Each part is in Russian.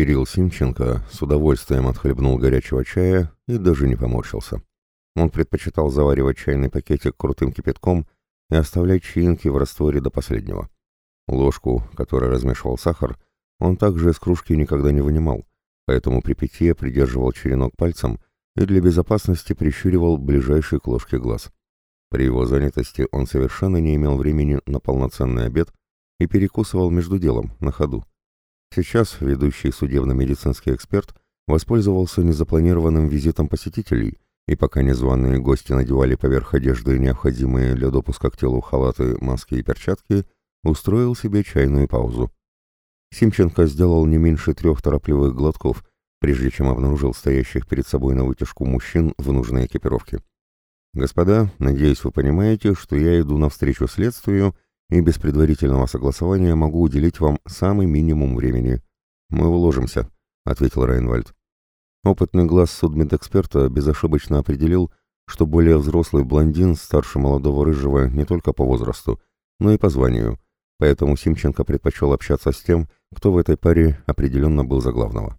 Кирилл Симченко с удовольствием отхлебнул горячего чая и даже не поморщился. Он предпочитал заваривать чайный пакетик крутым кипятком и оставлять чаинки в растворе до последнего. Ложку, которой размешивал сахар, он также из кружки никогда не вынимал, поэтому при питье придерживал черенок пальцем и для безопасности прищуривал ближайший к ложке глаз. При его занятости он совершенно не имел времени на полноценный обед и перекусывал между делом, на ходу. Сейчас ведущий судебно-медицинский эксперт воспользовался незапланированным визитом посетителей, и пока незваные гости надевали поверх одежды необходимые для допуска к телу халаты, маски и перчатки, устроил себе чайную паузу. Симченко сделал не меньше трех торопливых глотков, прежде чем обнаружил стоящих перед собой на вытяжку мужчин в нужной экипировке. «Господа, надеюсь, вы понимаете, что я иду навстречу следствию и без предварительного согласования могу уделить вам самый минимум времени. Мы уложимся», — ответил Райнвальд. Опытный глаз судмедэксперта безошибочно определил, что более взрослый блондин старше молодого рыжего не только по возрасту, но и по званию, поэтому Симченко предпочел общаться с тем, кто в этой паре определенно был за главного.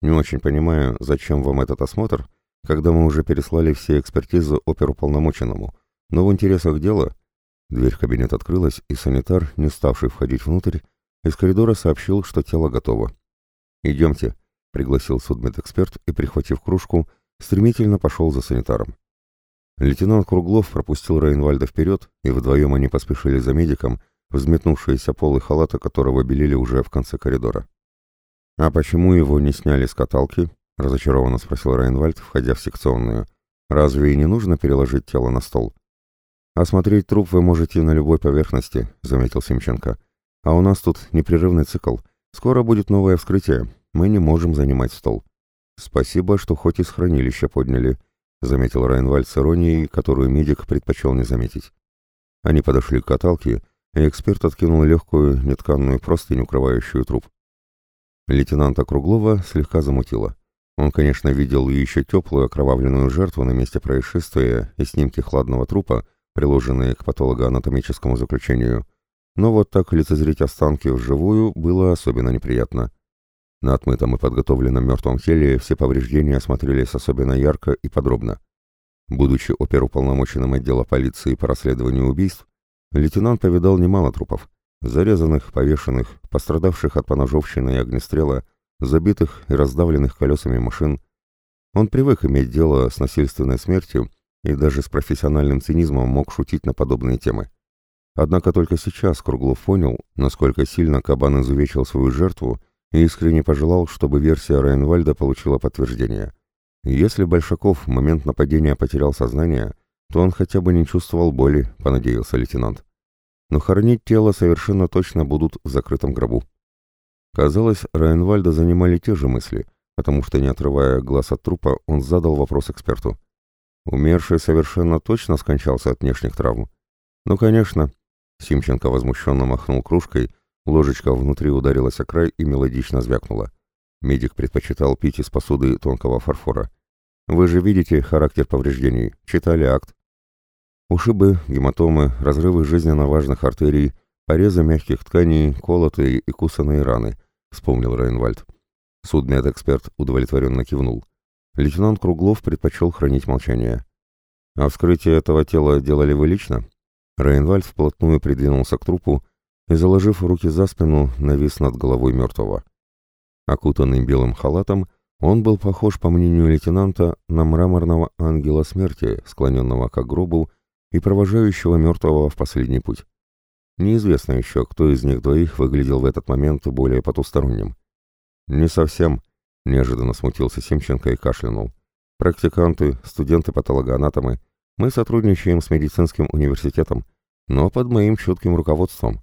Не очень понимаю, зачем вам этот осмотр, когда мы уже переслали все экспертизы оперуполномоченному, но в интересах дела... Дверь в кабинет открылась, и санитар, не ставший входить внутрь, из коридора сообщил, что тело готово. «Идемте», — пригласил судмедэксперт и, прихватив кружку, стремительно пошел за санитаром. Лейтенант Круглов пропустил Рейнвальда вперед, и вдвоем они поспешили за медиком, взметнувшиеся полы халата которого белели уже в конце коридора. «А почему его не сняли с каталки?» — разочарованно спросил Райнвальд, входя в секционную. «Разве и не нужно переложить тело на стол?» «Осмотреть труп вы можете на любой поверхности», — заметил Симченко. «А у нас тут непрерывный цикл. Скоро будет новое вскрытие. Мы не можем занимать стол». «Спасибо, что хоть из хранилища подняли», — заметил Райнвальд с иронией, которую медик предпочел не заметить. Они подошли к каталке, и эксперт откинул легкую, нетканную простынь, укрывающую труп. Лейтенанта Круглова слегка замутило. Он, конечно, видел еще теплую окровавленную жертву на месте происшествия и снимки хладного трупа, приложенные к патологоанатомическому заключению, но вот так лицезреть останки вживую было особенно неприятно. На отмытом и подготовленном мертвом теле все повреждения осмотрелись особенно ярко и подробно. Будучи оперуполномоченным отдела полиции по расследованию убийств, лейтенант повидал немало трупов. Зарезанных, повешенных, пострадавших от поножовщины и огнестрела, забитых и раздавленных колесами машин. Он привык иметь дело с насильственной смертью и даже с профессиональным цинизмом мог шутить на подобные темы. Однако только сейчас Круглов понял, насколько сильно Кабан изувечил свою жертву и искренне пожелал, чтобы версия Райнвальда получила подтверждение. Если Большаков в момент нападения потерял сознание, то он хотя бы не чувствовал боли, понадеялся лейтенант но хоронить тело совершенно точно будут в закрытом гробу. Казалось, Райнвальда занимали те же мысли, потому что, не отрывая глаз от трупа, он задал вопрос эксперту. Умерший совершенно точно скончался от внешних травм. Ну, конечно. Симченко возмущенно махнул кружкой, ложечка внутри ударилась о край и мелодично звякнула. Медик предпочитал пить из посуды тонкого фарфора. Вы же видите характер повреждений, читали акт. Ушибы, гематомы, разрывы жизненно важных артерий, порезы мягких тканей, колотые и кусанные раны, вспомнил Рейнвальд. Судмедэксперт удовлетворенно кивнул. Лейтенант Круглов предпочел хранить молчание. «А вскрытие этого тела делали вы лично?» Рейнвальд вплотную придвинулся к трупу и, заложив руки за спину, навис над головой мертвого. Окутанный белым халатом, он был похож, по мнению лейтенанта, на мраморного ангела смерти, склоненного к гробу и провожающего мертвого в последний путь. Неизвестно еще, кто из них двоих выглядел в этот момент более потусторонним. «Не совсем», — неожиданно смутился Семченко и кашлянул. «Практиканты, студенты-патологоанатомы, мы сотрудничаем с медицинским университетом, но под моим чутким руководством».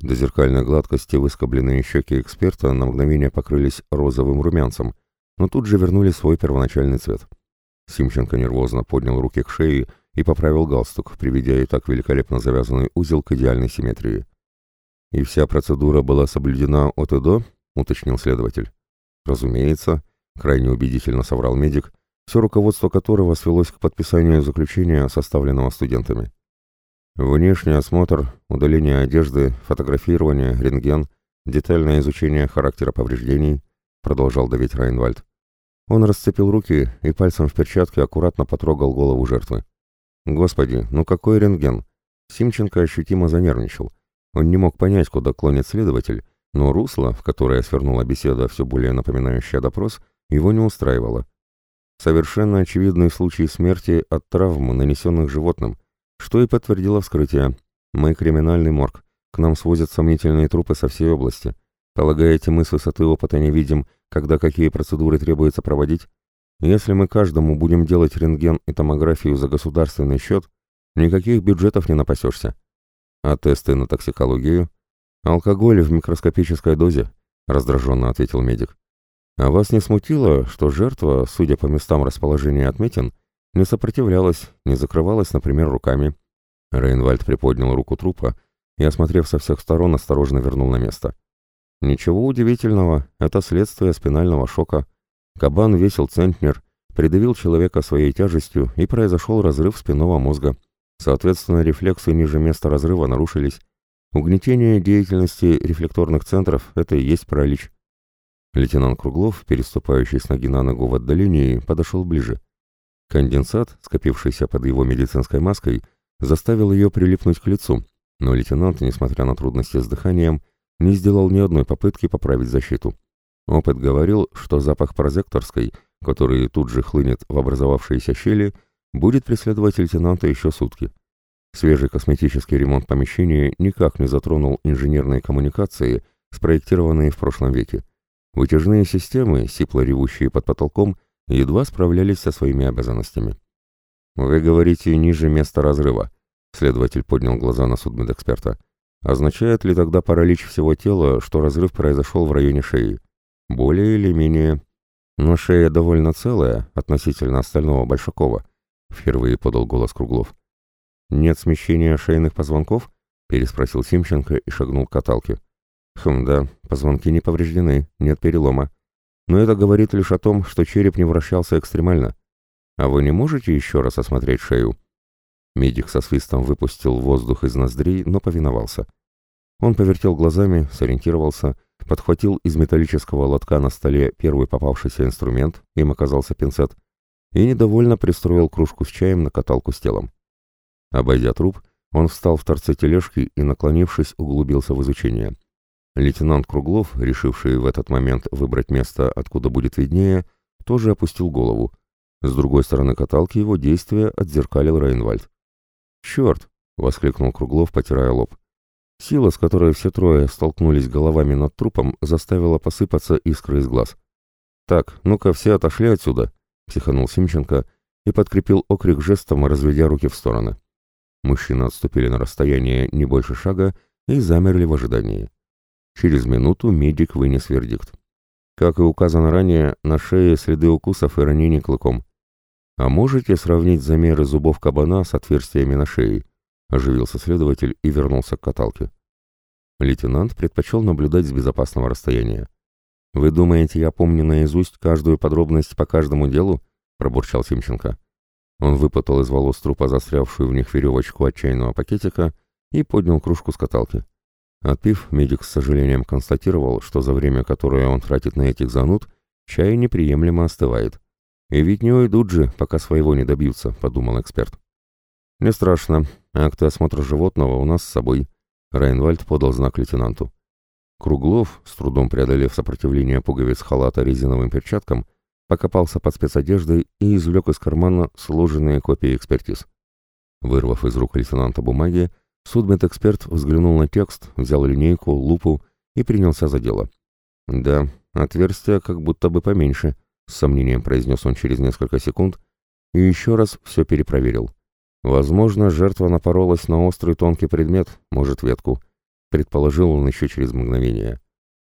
До зеркальной гладкости выскобленные щеки эксперта на мгновение покрылись розовым румянцем, но тут же вернули свой первоначальный цвет. Симченко нервозно поднял руки к шее и поправил галстук, приведя и так великолепно завязанный узел к идеальной симметрии. «И вся процедура была соблюдена от и до?» — уточнил следователь. «Разумеется», — крайне убедительно соврал медик, все руководство которого свелось к подписанию заключения, составленного студентами. Внешний осмотр, удаление одежды, фотографирование, рентген, детальное изучение характера повреждений, продолжал давить Райнвальд. Он расцепил руки и пальцем в перчатке аккуратно потрогал голову жертвы. Господи, ну какой рентген? Симченко ощутимо занервничал. Он не мог понять, куда клонит следователь, но русло, в которое свернула беседа, все более напоминающая допрос, его не устраивало. Совершенно очевидный случай смерти от травм, нанесенных животным, что и подтвердило вскрытие. Мы криминальный морг. К нам свозят сомнительные трупы со всей области. Полагаете, мы с высоты опыта не видим, когда какие процедуры требуется проводить? Если мы каждому будем делать рентген и томографию за государственный счет, никаких бюджетов не напасешься. А тесты на токсикологию? Алкоголь в микроскопической дозе, раздраженно ответил медик. А вас не смутило, что жертва, судя по местам расположения отметин, не сопротивлялась, не закрывалась, например, руками? Рейнвальд приподнял руку трупа и, осмотрев со всех сторон, осторожно вернул на место. Ничего удивительного, это следствие спинального шока. Кабан весил центнер, придавил человека своей тяжестью и произошел разрыв спинного мозга. Соответственно, рефлексы ниже места разрыва нарушились. Угнетение деятельности рефлекторных центров – это и есть паралич. Лейтенант Круглов, переступающий с ноги на ногу в отдалении, подошел ближе. Конденсат, скопившийся под его медицинской маской, заставил ее прилипнуть к лицу, но лейтенант, несмотря на трудности с дыханием, не сделал ни одной попытки поправить защиту. Опыт говорил, что запах прозекторской, который тут же хлынет в образовавшиеся щели, будет преследовать лейтенанта еще сутки. Свежий косметический ремонт помещения никак не затронул инженерные коммуникации, спроектированные в прошлом веке. Вытяжные системы, сипло ревущие под потолком, едва справлялись со своими обязанностями. «Вы говорите, ниже места разрыва», — следователь поднял глаза на судмедэксперта. «Означает ли тогда паралич всего тела, что разрыв произошел в районе шеи? Более или менее. Но шея довольно целая относительно остального Большакова», — впервые подал голос Круглов. «Нет смещения шейных позвонков?» — переспросил Симченко и шагнул к каталке. Хм, да, позвонки не повреждены, нет перелома. Но это говорит лишь о том, что череп не вращался экстремально. А вы не можете еще раз осмотреть шею? Медик со свистом выпустил воздух из ноздрей, но повиновался. Он повертел глазами, сориентировался, подхватил из металлического лотка на столе первый попавшийся инструмент, им оказался пинцет, и недовольно пристроил кружку с чаем на каталку с телом. Обойдя труп, он встал в торце тележки и, наклонившись, углубился в изучение. Лейтенант Круглов, решивший в этот момент выбрать место, откуда будет виднее, тоже опустил голову. С другой стороны каталки его действия отзеркалил Рейнвальд. «Черт!» — воскликнул Круглов, потирая лоб. Сила, с которой все трое столкнулись головами над трупом, заставила посыпаться искры из глаз. «Так, ну-ка все отошли отсюда!» — психанул Симченко и подкрепил окрик жестом, разведя руки в стороны. Мужчины отступили на расстояние не больше шага и замерли в ожидании. Через минуту медик вынес вердикт. Как и указано ранее, на шее следы укусов и ранений клыком. А можете сравнить замеры зубов кабана с отверстиями на шее? Оживился следователь и вернулся к каталке. Лейтенант предпочел наблюдать с безопасного расстояния. «Вы думаете, я помню наизусть каждую подробность по каждому делу?» — пробурчал Симченко. Он выпутал из волос трупа застрявшую в них веревочку от чайного пакетика и поднял кружку с каталки. Отпив, медик с сожалением констатировал, что за время, которое он тратит на этих зануд, чай неприемлемо остывает. «И ведь не уйдут же, пока своего не добьются», — подумал эксперт. «Не страшно. Акты осмотра животного у нас с собой», — Райнвальд подал знак лейтенанту. Круглов, с трудом преодолев сопротивление пуговиц халата резиновым перчаткам, покопался под спецодеждой и извлек из кармана сложенные копии экспертиз. Вырвав из рук лейтенанта бумаги, Судмедэксперт взглянул на текст, взял линейку, лупу и принялся за дело. «Да, отверстия как будто бы поменьше», — с сомнением произнес он через несколько секунд и еще раз все перепроверил. «Возможно, жертва напоролась на острый тонкий предмет, может, ветку», — предположил он еще через мгновение.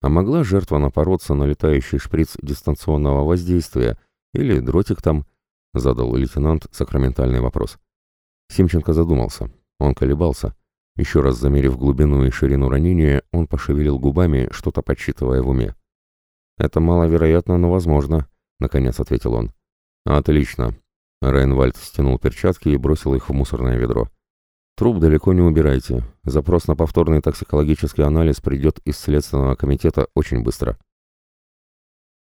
«А могла жертва напороться на летающий шприц дистанционного воздействия или дротик там?» — задал лейтенант сакраментальный вопрос. Симченко задумался. Он колебался. Еще раз замерив глубину и ширину ранения, он пошевелил губами, что-то подсчитывая в уме. «Это маловероятно, но возможно», — наконец ответил он. «Отлично». Рейнвальд стянул перчатки и бросил их в мусорное ведро. «Труп далеко не убирайте. Запрос на повторный токсикологический анализ придет из Следственного комитета очень быстро».